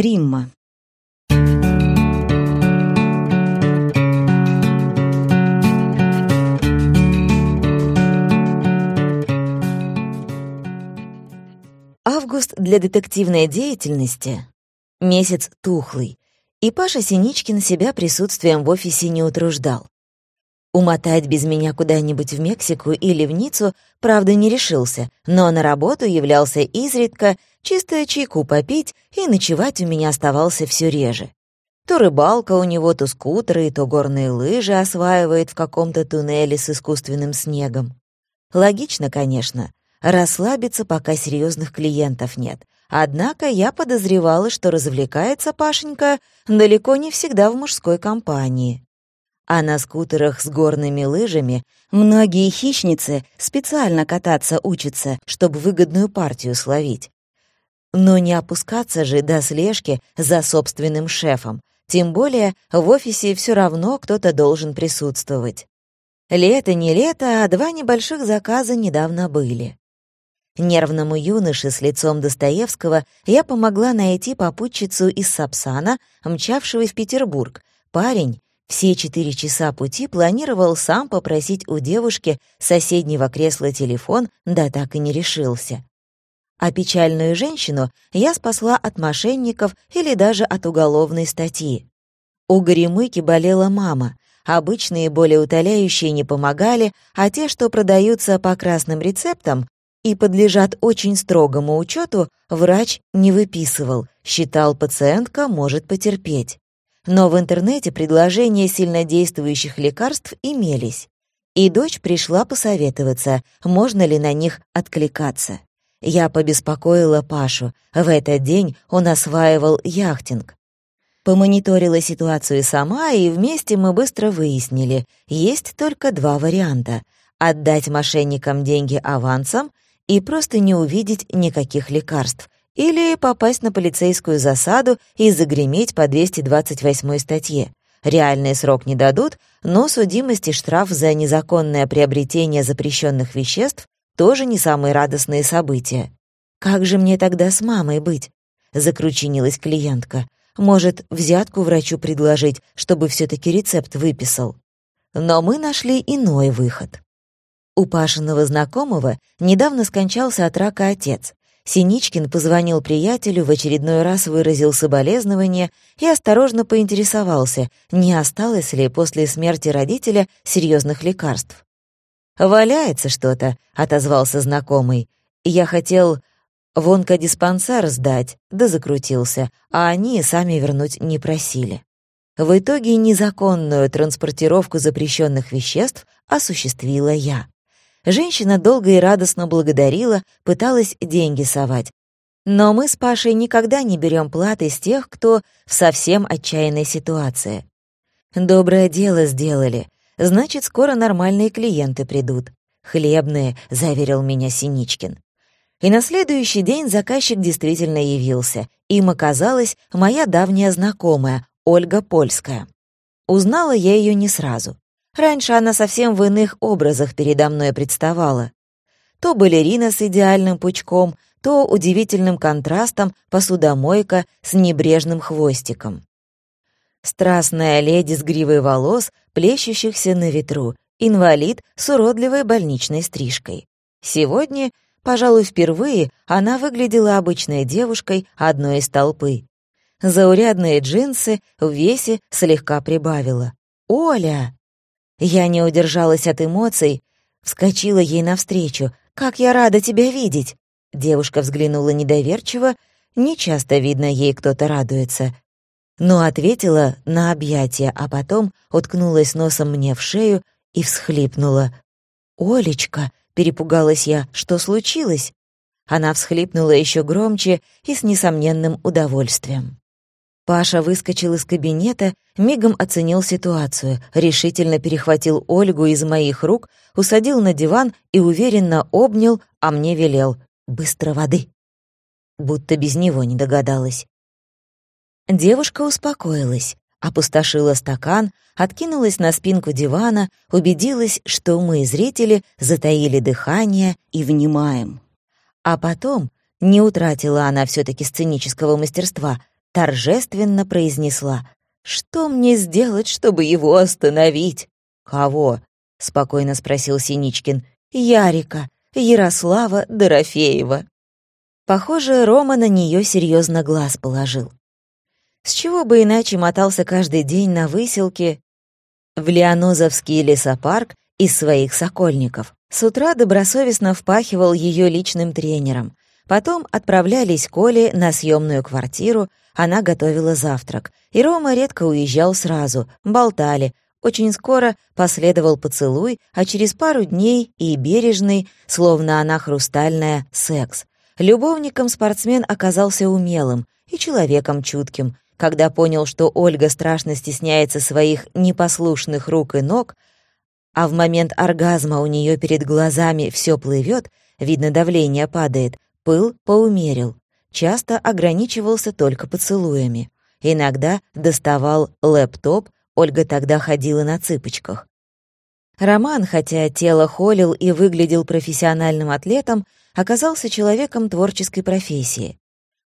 Римма. Август для детективной деятельности — месяц тухлый, и Паша Синичкин себя присутствием в офисе не утруждал. Умотать без меня куда-нибудь в Мексику или в Ниццу, правда, не решился, но на работу являлся изредка, чисто чайку попить, и ночевать у меня оставался все реже. То рыбалка у него, то скутеры, то горные лыжи осваивает в каком-то туннеле с искусственным снегом. Логично, конечно, расслабиться, пока серьезных клиентов нет. Однако я подозревала, что развлекается Пашенька далеко не всегда в мужской компании. А на скутерах с горными лыжами многие хищницы специально кататься учатся, чтобы выгодную партию словить. Но не опускаться же до слежки за собственным шефом, тем более в офисе все равно кто-то должен присутствовать. Лето не лето, а два небольших заказа недавно были. Нервному юноше с лицом Достоевского я помогла найти попутчицу из Сапсана, мчавшего в Петербург. Парень все четыре часа пути планировал сам попросить у девушки соседнего кресла телефон, да так и не решился. А печальную женщину я спасла от мошенников или даже от уголовной статьи. У Горемыки болела мама. Обычные болеутоляющие не помогали, а те, что продаются по красным рецептам, и подлежат очень строгому учету, врач не выписывал, считал, пациентка может потерпеть. Но в интернете предложения сильнодействующих лекарств имелись. И дочь пришла посоветоваться, можно ли на них откликаться. Я побеспокоила Пашу. В этот день он осваивал яхтинг. Помониторила ситуацию сама, и вместе мы быстро выяснили, есть только два варианта — отдать мошенникам деньги авансом и просто не увидеть никаких лекарств, или попасть на полицейскую засаду и загреметь по 228 статье. Реальный срок не дадут, но судимость и штраф за незаконное приобретение запрещенных веществ тоже не самые радостные события. «Как же мне тогда с мамой быть?» — закручинилась клиентка. «Может, взятку врачу предложить, чтобы все таки рецепт выписал?» Но мы нашли иной выход. У Пашиного знакомого недавно скончался от рака отец. Синичкин позвонил приятелю, в очередной раз выразил соболезнование и осторожно поинтересовался, не осталось ли после смерти родителя серьезных лекарств. «Валяется что-то», — отозвался знакомый. «Я хотел в онкодиспансер сдать, да закрутился, а они сами вернуть не просили». В итоге незаконную транспортировку запрещенных веществ осуществила я. Женщина долго и радостно благодарила, пыталась деньги совать. Но мы с Пашей никогда не берем платы с тех, кто в совсем отчаянной ситуации. Доброе дело сделали. Значит, скоро нормальные клиенты придут. Хлебные, заверил меня Синичкин. И на следующий день заказчик действительно явился. Им оказалась моя давняя знакомая, Ольга Польская. Узнала я ее не сразу. Раньше она совсем в иных образах передо мной представала. То балерина с идеальным пучком, то удивительным контрастом посудомойка с небрежным хвостиком. Страстная леди с гривой волос, плещущихся на ветру, инвалид с уродливой больничной стрижкой. Сегодня, пожалуй, впервые она выглядела обычной девушкой одной из толпы. Заурядные джинсы в весе слегка прибавила. «Оля!» Я не удержалась от эмоций, вскочила ей навстречу. «Как я рада тебя видеть!» Девушка взглянула недоверчиво, нечасто видно ей кто-то радуется. Но ответила на объятия, а потом уткнулась носом мне в шею и всхлипнула. «Олечка!» — перепугалась я. «Что случилось?» Она всхлипнула еще громче и с несомненным удовольствием. Паша выскочил из кабинета, мигом оценил ситуацию, решительно перехватил Ольгу из моих рук, усадил на диван и уверенно обнял, а мне велел «Быстро воды!» Будто без него не догадалась. Девушка успокоилась, опустошила стакан, откинулась на спинку дивана, убедилась, что мы, зрители, затаили дыхание и внимаем. А потом, не утратила она все таки сценического мастерства, торжественно произнесла «Что мне сделать, чтобы его остановить?» «Кого?» — спокойно спросил Синичкин. «Ярика, Ярослава Дорофеева». Похоже, Рома на нее серьезно глаз положил. С чего бы иначе мотался каждый день на выселке в Леонозовский лесопарк из своих сокольников. С утра добросовестно впахивал ее личным тренером. Потом отправлялись к Оле на съемную квартиру, она готовила завтрак. И Рома редко уезжал сразу, болтали. Очень скоро последовал поцелуй, а через пару дней и бережный, словно она хрустальная, секс. Любовником спортсмен оказался умелым и человеком чутким. Когда понял, что Ольга страшно стесняется своих непослушных рук и ног, а в момент оргазма у нее перед глазами все плывет, видно, давление падает, пыл поумерил. Часто ограничивался только поцелуями. Иногда доставал лэптоп, Ольга тогда ходила на цыпочках. Роман, хотя тело холил и выглядел профессиональным атлетом, оказался человеком творческой профессии.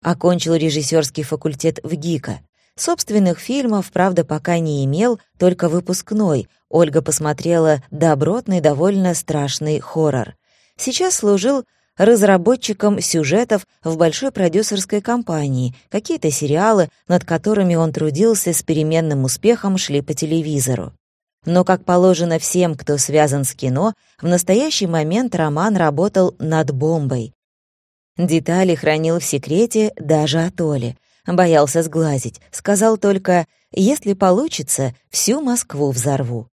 Окончил режиссерский факультет в ГИКа. Собственных фильмов, правда, пока не имел, только выпускной. Ольга посмотрела добротный, довольно страшный хоррор. Сейчас служил разработчиком сюжетов в большой продюсерской компании. Какие-то сериалы, над которыми он трудился с переменным успехом, шли по телевизору. Но, как положено всем, кто связан с кино, в настоящий момент Роман работал над бомбой. Детали хранил в секрете даже от Оли. Боялся сглазить. Сказал только «Если получится, всю Москву взорву».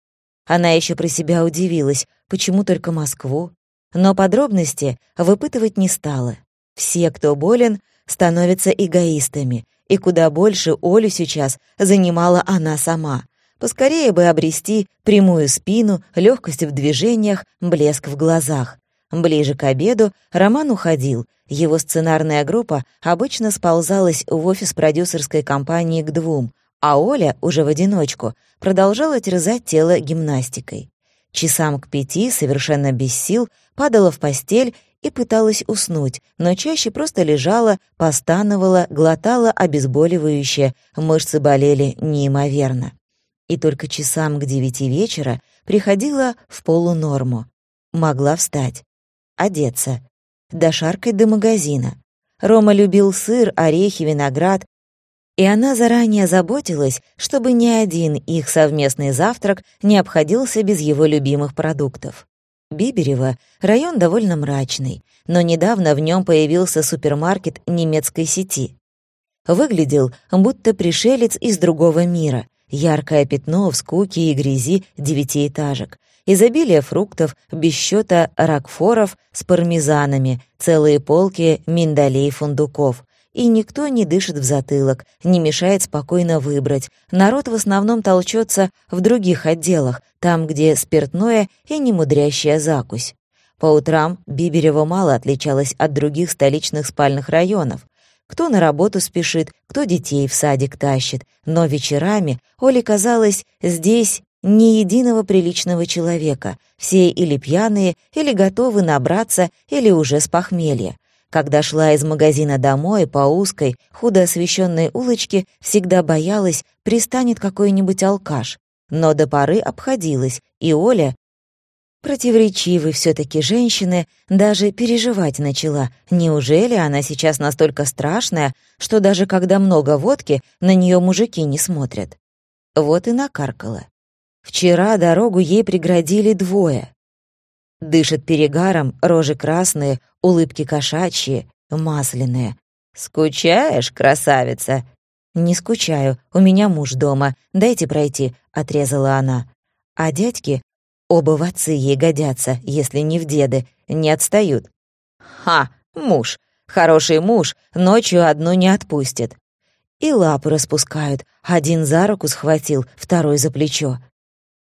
Она еще про себя удивилась, почему только Москву. Но подробности выпытывать не стала. Все, кто болен, становятся эгоистами, и куда больше Олю сейчас занимала она сама. Поскорее бы обрести прямую спину, легкость в движениях, блеск в глазах. Ближе к обеду Роман уходил. Его сценарная группа обычно сползалась в офис продюсерской компании к двум, а Оля, уже в одиночку, продолжала терзать тело гимнастикой. Часам к пяти, совершенно без сил, падала в постель и пыталась уснуть, но чаще просто лежала, постановала, глотала обезболивающее, мышцы болели неимоверно. И только часам к девяти вечера приходила в полунорму. Могла встать одеться, дошаркать до магазина. Рома любил сыр, орехи, виноград, и она заранее заботилась, чтобы ни один их совместный завтрак не обходился без его любимых продуктов. Биберево — район довольно мрачный, но недавно в нем появился супермаркет немецкой сети. Выглядел, будто пришелец из другого мира, яркое пятно в скуке и грязи девятиэтажек, изобилие фруктов, без счета ракфоров с пармезанами, целые полки миндалей фундуков. И никто не дышит в затылок, не мешает спокойно выбрать. Народ в основном толчется в других отделах, там, где спиртное и немудрящая закусь. По утрам Биберево мало отличалось от других столичных спальных районов. Кто на работу спешит, кто детей в садик тащит, но вечерами Оле казалось, здесь ни единого приличного человека, все или пьяные, или готовы набраться, или уже с похмелья. Когда шла из магазина домой по узкой, худо освещенной улочке, всегда боялась, пристанет какой-нибудь алкаш. Но до поры обходилась, и Оля, противоречивой все таки женщины, даже переживать начала. Неужели она сейчас настолько страшная, что даже когда много водки, на нее мужики не смотрят? Вот и накаркала. Вчера дорогу ей преградили двое. Дышат перегаром, рожи красные, улыбки кошачьи, масляные. «Скучаешь, красавица?» «Не скучаю, у меня муж дома, дайте пройти», — отрезала она. А дядьки, оба в отцы ей годятся, если не в деды, не отстают. «Ха, муж, хороший муж, ночью одну не отпустит». И лапы распускают, один за руку схватил, второй за плечо.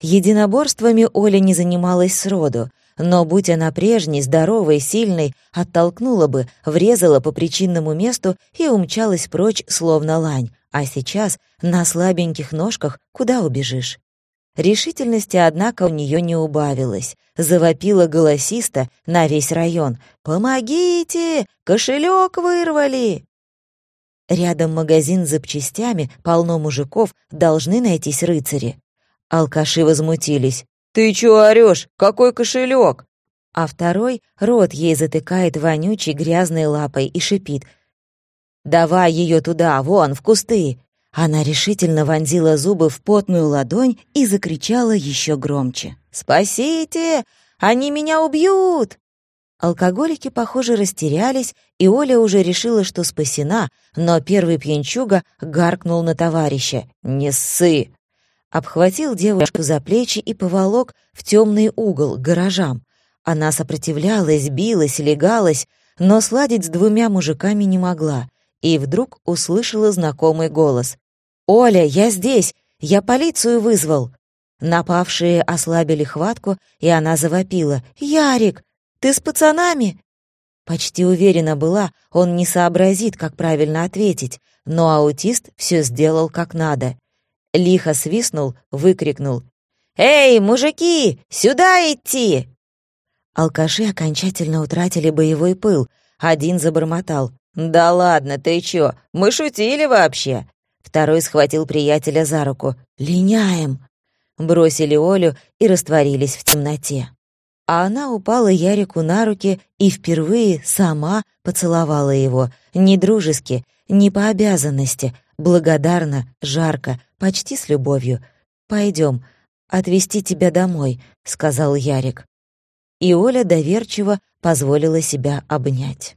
Единоборствами Оля не занималась сроду, но, будь она прежней, здоровой, сильной, оттолкнула бы, врезала по причинному месту и умчалась прочь, словно лань. А сейчас на слабеньких ножках куда убежишь? Решительности, однако, у нее не убавилось. Завопила голосисто на весь район. «Помогите! Кошелек вырвали!» Рядом магазин с запчастями, полно мужиков, должны найтись рыцари. Алкаши возмутились. «Ты чё орёшь? Какой кошелек? А второй рот ей затыкает вонючей грязной лапой и шипит. «Давай ее туда, вон, в кусты!» Она решительно вонзила зубы в потную ладонь и закричала еще громче. «Спасите! Они меня убьют!» Алкоголики, похоже, растерялись, и Оля уже решила, что спасена, но первый пьянчуга гаркнул на товарища. «Не ссы!» Обхватил девушку за плечи и поволок в темный угол, к гаражам. Она сопротивлялась, билась, легалась, но сладить с двумя мужиками не могла, и вдруг услышала знакомый голос. «Оля, я здесь! Я полицию вызвал!» Напавшие ослабили хватку, и она завопила. «Ярик, ты с пацанами?» Почти уверена была, он не сообразит, как правильно ответить, но аутист все сделал как надо. Лихо свистнул, выкрикнул. «Эй, мужики, сюда идти!» Алкаши окончательно утратили боевой пыл. Один забормотал. «Да ладно, ты чё? Мы шутили вообще!» Второй схватил приятеля за руку. «Линяем!» Бросили Олю и растворились в темноте. А она упала Ярику на руки и впервые сама поцеловала его. Не дружески, не по обязанности, благодарно, жарко, почти с любовью. «Пойдем, отвезти тебя домой», — сказал Ярик и Оля доверчиво позволила себя обнять.